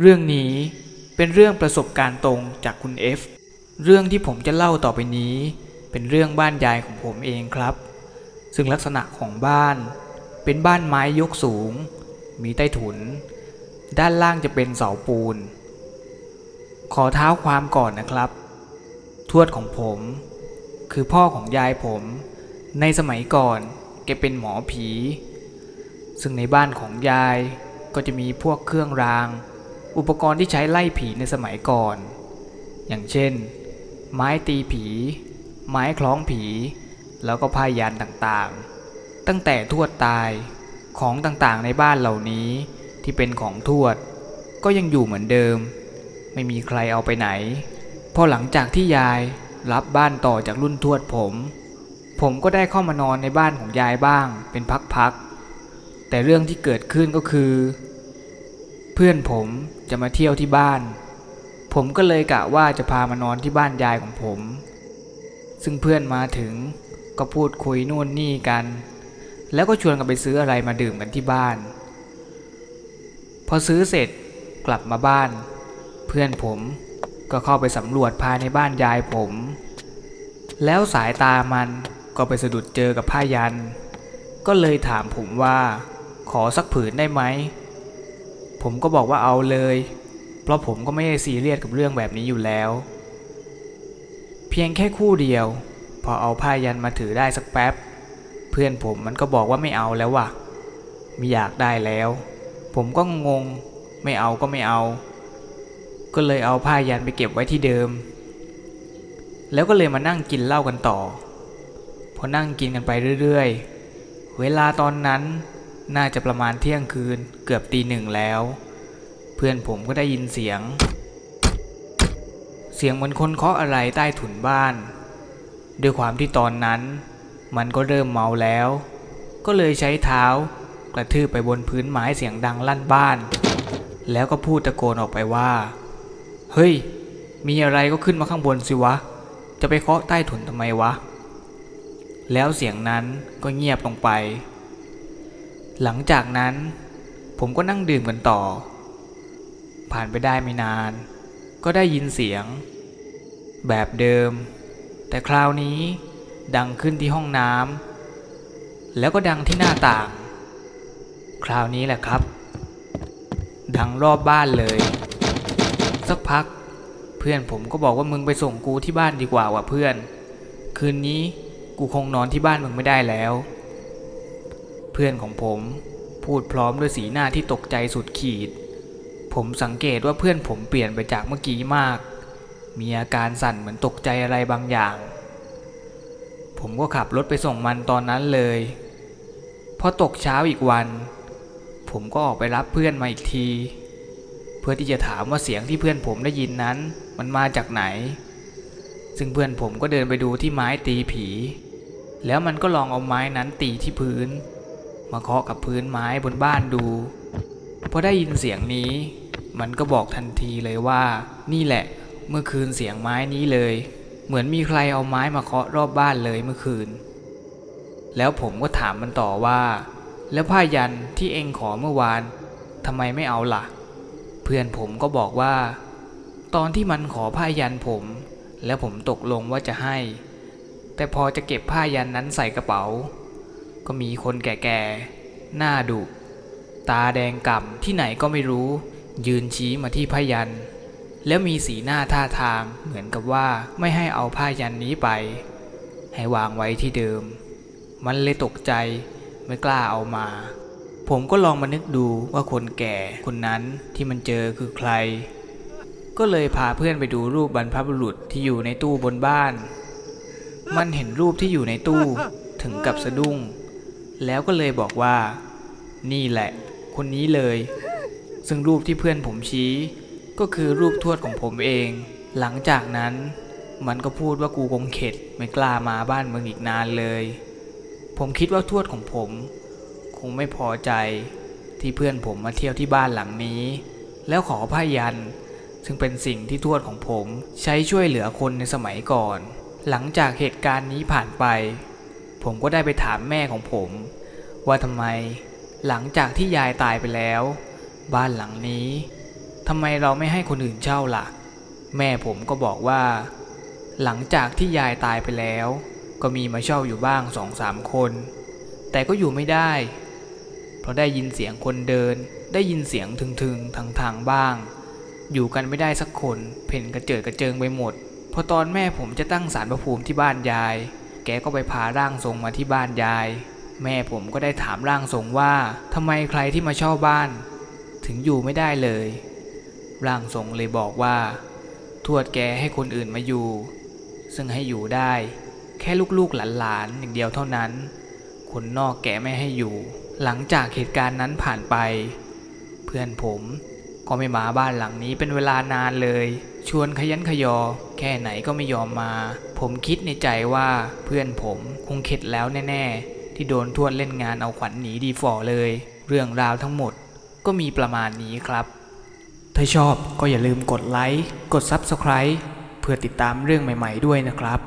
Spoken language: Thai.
เรื่องนี้เป็นเรื่องประสบการณ์ตรงจากคุณเอฟเรื่องที่ผมจะเล่าต่อไปนี้ เป็นเรื่องบ้านยายของผมเองครับ ซึ่งลักษณะของบ้าน เป็นบ้านไม้ยกสูง มีใต้ถุน ด้านล่างจะเป็นเสาปูน ขอเท้าความก่อนนะครับ ทวดของผม คือพ่อของยายผม ในสมัยก่อนแกเป็นหมอผี ซึ่งในบ้านของยายก็จะมีพวกเครื่องราง อุปกรณ์ที่ใช้ไล่ผีในสมัยก่อน อย่างเช่น ไม้ตีผี ไม้คล้องผี แล้วก็พายันต่างๆ ตั้งแต่ทวดตายของต่างๆในบ้านเหล่านี้ที่เป็นของทวด ก็ยังอยู่เหมือนเดิม ไม่มีใครเอาไปไหน พอหลังจากที่ยายรับบ้านต่อจากรุ่นทวดผม ผมก็ได้เข้ามานอนในบ้านของยายบ้างเป็นพักๆแต่เรื่องที่เกิดขึ้นก็คือ เพื่อนผม จะมาเที่ยวที่บ้าน ผมก็เลยกะว่าจะพามานอนที่บ้านยายของผม ซึ่งเพื่อนมาถึงก็พูดคุยนู่นนี่กัน แล้วก็ชวนกันไปซื้ออะไรมาดื่มกันที่บ้าน พอซื้อเสร็จกลับมาบ้าน เพื่อนผมก็เข้าไปสำรวจภายในบ้านยายผม แล้วสายตามันก็ไปสะดุดเจอกับผ้ายัน ก็เลยถามผมว่า ขอสักผืนได้ไหม ผมก็บอกว่าเอาเลย เพราะผมก็ไม่ได้ซีเรียสกับเรื่องแบบนี้อยู่แล้ว เพียงแค่คู่เดียว พอเอาผ้ายันมาถือได้สักแป๊บ เพื่อนผมมันก็บอกว่าไม่เอาแล้วว่ะไม่อยากได้แล้ว ผมก็งง ไม่เอาก็ไม่เอา ก็เลยเอาผ้ายันไปเก็บไว้ที่เดิม แล้วก็เลยมานั่งกินเหล้ากันต่อ พอนั่งกินกันไปเรื่อยๆ เวลาตอนนั้น น่าจะประมาณเที่ยงคืนเกือบตีหนึ่งแล้ว เพื่อนผมก็ได้ยินเสียง เสียงเหมือนคนเคาะอะไรใต้ถุนบ้าน ด้วยความที่ตอนนั้น มันก็เริ่มเมาแล้ว ก็เลยใช้เท้ากระทืบไปบนพื้นไม้เสียงดังลั่นบ้าน แล้วก็พูดตะโกนออกไปว่า เฮ้ย มีอะไรก็ขึ้นมาข้างบนสิวะ จะไปเคาะใต้ถุนทำไมวะ แล้วเสียงนั้นก็เงียบลงไป หลังจากนั้น ผมก็นั่งดื่มกันต่อ ผ่านไปได้ไม่นาน ก็ได้ยินเสียง แบบเดิม แต่คราวนี้ดังขึ้นที่ห้องน้ำแล้วก็ดังที่หน้าต่าง คราวนี้แหละครับ ดังรอบบ้านเลย สักพัก เพื่อนผมก็บอกว่ามึงไปส่งกูที่บ้านดีกว่าว่ะเพื่อน คืนนี้กูคงนอนที่บ้านมึงไม่ได้แล้ว เพื่อนของผมพูดพร้อมด้วยสีหน้าที่ตกใจสุดขีด ผมสังเกตว่าเพื่อนผมเปลี่ยนไปจากเมื่อกี้มาก มีอาการสั่นเหมือนตกใจอะไรบางอย่าง ผมก็ขับรถไปส่งมันตอนนั้นเลย พอตกเช้าอีกวัน ผมก็ออกไปรับเพื่อนมาอีกที เพื่อที่จะถามว่าเสียงที่เพื่อนผมได้ยินนั้น มันมาจากไหน ซึ่งเพื่อนผมก็เดินไปดูที่ไม้ตีผี แล้วมันก็ลองเอาไม้นั้นตีที่พื้น มาเคาะกับพื้นไม้บนบ้านดู พอได้ยินเสียงนี้ มันก็บอกทันทีเลยว่า นี่แหละ เมื่อคืนเสียงไม้นี้เลย เหมือนมีใครเอาไม้มาเคาะรอบบ้านเลยเมื่อคืน แล้วผมก็ถามมันต่อว่า แล้วผ้ายันที่เองขอเมื่อวานทำไมไม่เอาล่ะ เพื่อนผมก็บอกว่า ตอนที่มันขอผ้ายันผม แล้วผมตกลงว่าจะให้ แต่พอจะเก็บผ้ายันนั้นใส่กระเป๋า ก็มีคนแก่ๆ หน้าดุ ตาแดงก่ำที่ไหนก็ไม่รู้ ยืนชี้มาที่ผ้ายัน แล้วมีสีหน้าท่าทางเหมือนกับว่าไม่ให้เอาผ้ายันนี้ไป ให้วางไว้ที่เดิม มันเลยตกใจไม่กล้าเอามา ผมก็ลองมานึกดูว่าคนแก่คนนั้นที่มันเจอคือใคร ก็เลยพาเพื่อนไปดูรูปบรรพบุรุษที่อยู่ในตู้บนบ้าน มันเห็นรูปที่อยู่ในตู้ถึงกับสะดุ้ง แล้วก็เลยบอกว่า นี่แหละ คนนี้เลย ซึ่งรูปที่เพื่อนผมชี้ ก็คือรูปทวดของผมเอง หลังจากนั้น มันก็พูดว่ากูคงเข็ดไม่กล้ามาบ้านเมืองอีกนานเลย ผมคิดว่าทวดของผม คงไม่พอใจที่เพื่อนผมมาเที่ยวที่บ้านหลังนี้ แล้วขอผ้ายัน ซึ่งเป็นสิ่งที่ทวดของผมใช้ช่วยเหลือคนในสมัยก่อน หลังจากเหตุการณ์นี้ผ่านไป ผมก็ได้ไปถามแม่ของผม ว่าทำไมหลังจากที่ยายตายไปแล้ว บ้านหลังนี้ทำไมเราไม่ให้คนอื่นเช่าล่ะ แม่ผมก็บอกว่า หลังจากที่ยายตายไปแล้ว ก็มีมาเช่าอยู่บ้างสองสามคน แต่ก็อยู่ไม่ได้ เพราะได้ยินเสียงคนเดิน ได้ยินเสียงถึงๆทางทางๆบ้าง อยู่กันไม่ได้สักคน เพ่นกระเจิดกระเจิงไปหมดพอตอนแม่ผมจะตั้งศาลพระภูมิที่บ้านยาย แกก็ไปพาร่างทรงมาที่บ้านยาย แม่ผมก็ได้ถามร่างทรงว่าทำไมใครที่มาเช่าบ้าน ถึงอยู่ไม่ได้เลย ร่างทรงเลยบอกว่า ทวดแกให้คนอื่นมาอยู่ ซึ่งให้อยู่ได้ แค่ลูกๆหลานๆอย่างเดียวเท่านั้น คนนอกแกไม่ให้อยู่ หลังจากเหตุการณ์นั้นผ่านไป เพื่อนผมก็ไม่มาบ้านหลังนี้เป็นเวลานานเลย ชวนขยันขยอ แค่ไหนก็ไม่ยอมมา ผมคิดในใจว่าเพื่อนผมคงเข็ดแล้วแน่ ๆ ที่โดนทวดเล่นงานเอาขวัญหนีดีฝ่อเลย เรื่องราวทั้งหมดก็มีประมาณนี้ครับ ถ้าชอบก็อย่าลืมกดไลค์ กด Subscribe เพื่อติดตามเรื่องใหม่ ๆ ด้วยนะครับ